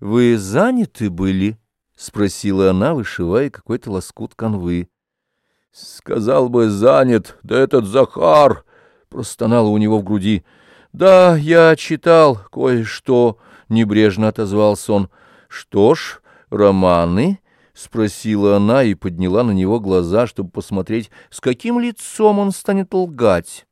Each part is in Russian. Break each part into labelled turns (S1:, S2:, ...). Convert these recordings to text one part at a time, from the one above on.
S1: Вы заняты были? — спросила она, вышивая какой-то лоскут канвы. — Сказал бы, занят, да этот Захар! — простонало у него в груди. — Да, я читал кое-что, — небрежно отозвался он. — Что ж, романы? — спросила она и подняла на него глаза, чтобы посмотреть, с каким лицом он станет лгать.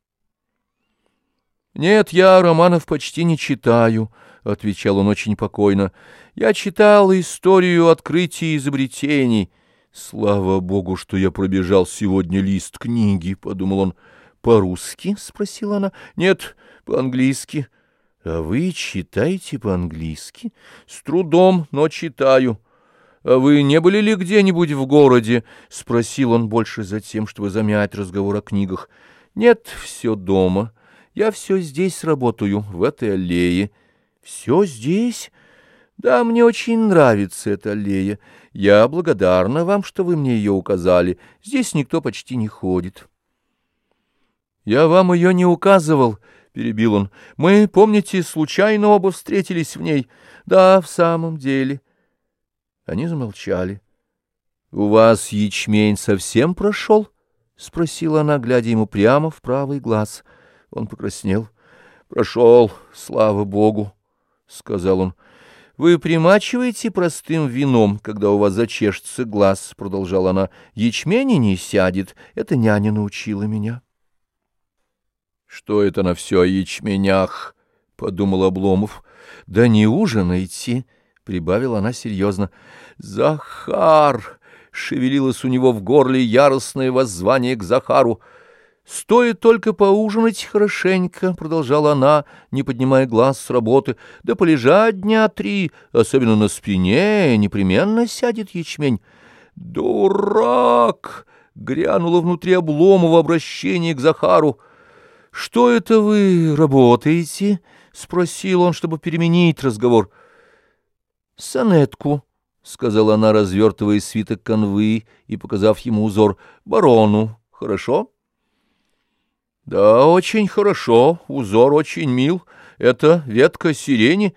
S1: — Нет, я романов почти не читаю, — отвечал он очень покойно. — Я читал историю открытий и изобретений. — Слава богу, что я пробежал сегодня лист книги, — подумал он. — По-русски? — спросила она. — Нет, по-английски. — А вы читаете по-английски? — С трудом, но читаю. — А вы не были ли где-нибудь в городе? — спросил он больше за тем, чтобы замять разговор о книгах. — Нет, все дома. Я все здесь работаю, в этой аллее. — Все здесь? Да, мне очень нравится эта аллея. Я благодарна вам, что вы мне ее указали. Здесь никто почти не ходит. — Я вам ее не указывал, —— перебил он. — Мы, помните, случайно оба встретились в ней. Да, в самом деле. Они замолчали. — У вас ячмень совсем прошел? — спросила она, глядя ему прямо в правый глаз. Он покраснел. — Прошел, слава богу, — сказал он. — Вы примачиваете простым вином, когда у вас зачешется глаз, — продолжала она. — Ячмени не сядет, это няня научила меня. — что это на все о ячменях? — подумал Обломов. — Да не ужинайте, — прибавила она серьезно. — Захар! — шевелилось у него в горле яростное воззвание к Захару. — Стоит только поужинать хорошенько, — продолжала она, не поднимая глаз с работы, — да полежать дня три, особенно на спине, непременно сядет ячмень. — Дурак! — грянуло внутри Обломова обращение к Захару. «Что это вы работаете?» — спросил он, чтобы переменить разговор. «Сонетку», — сказала она, развертывая свиток канвы и показав ему узор. «Барону. Хорошо?» «Да, очень хорошо. Узор очень мил. Это ветка сирени?»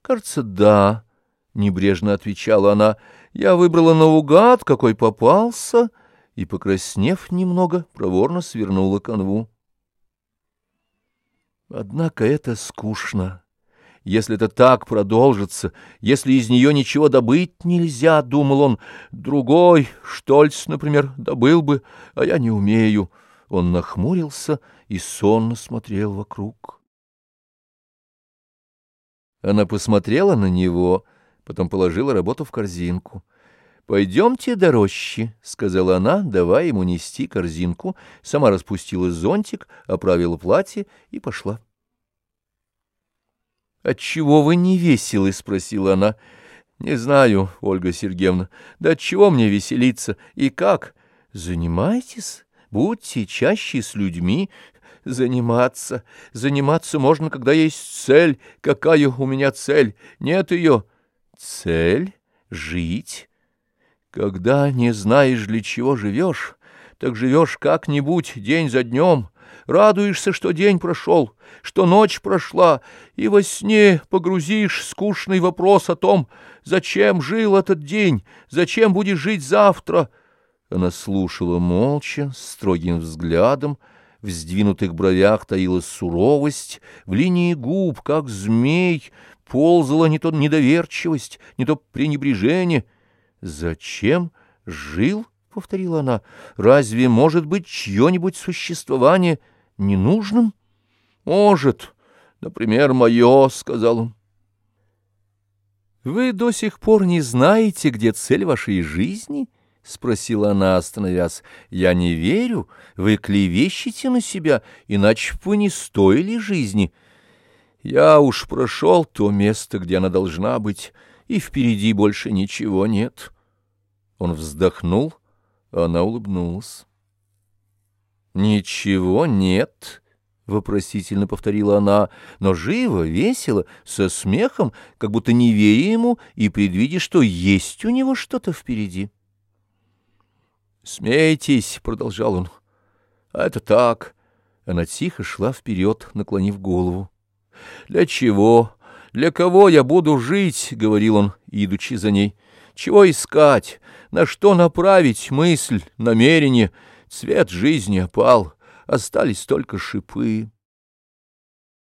S1: «Кажется, да», — небрежно отвечала она. «Я выбрала наугад, какой попался» и, покраснев немного, проворно свернула канву. Однако это скучно. Если это так продолжится, если из нее ничего добыть нельзя, — думал он, — другой, Штольц, например, добыл бы, а я не умею. Он нахмурился и сонно смотрел вокруг. Она посмотрела на него, потом положила работу в корзинку. «Пойдемте до рощи», — сказала она, давая ему нести корзинку, сама распустила зонтик, оправила платье и пошла. «Отчего вы не веселы?» — спросила она. «Не знаю, Ольга Сергеевна. Да отчего мне веселиться? И как? Занимайтесь, будьте чаще с людьми. Заниматься. Заниматься можно, когда есть цель. Какая у меня цель? Нет ее. Цель? Жить?» Когда не знаешь, для чего живешь, так живешь как-нибудь день за днем, радуешься, что день прошел, что ночь прошла, и во сне погрузишь скучный вопрос о том, зачем жил этот день, зачем будешь жить завтра. Она слушала молча, строгим взглядом, в сдвинутых бровях таилась суровость, в линии губ, как змей, ползала не то недоверчивость, не то пренебрежение — «Зачем жил?» — повторила она. «Разве может быть чье-нибудь существование ненужным?» «Может, например, мое», — сказал он. «Вы до сих пор не знаете, где цель вашей жизни?» — спросила она, остановясь. «Я не верю. Вы клевещете на себя, иначе бы не стоили жизни. Я уж прошел то место, где она должна быть» и впереди больше ничего нет. Он вздохнул, а она улыбнулась. «Ничего нет», — вопросительно повторила она, но живо, весело, со смехом, как будто не веря ему и предвидя, что есть у него что-то впереди. «Смейтесь», — продолжал он, — «а это так». Она тихо шла вперед, наклонив голову. «Для чего? Для кого я буду жить, — говорил он, идучи за ней, — чего искать, на что направить мысль, намерение, цвет жизни опал, остались только шипы.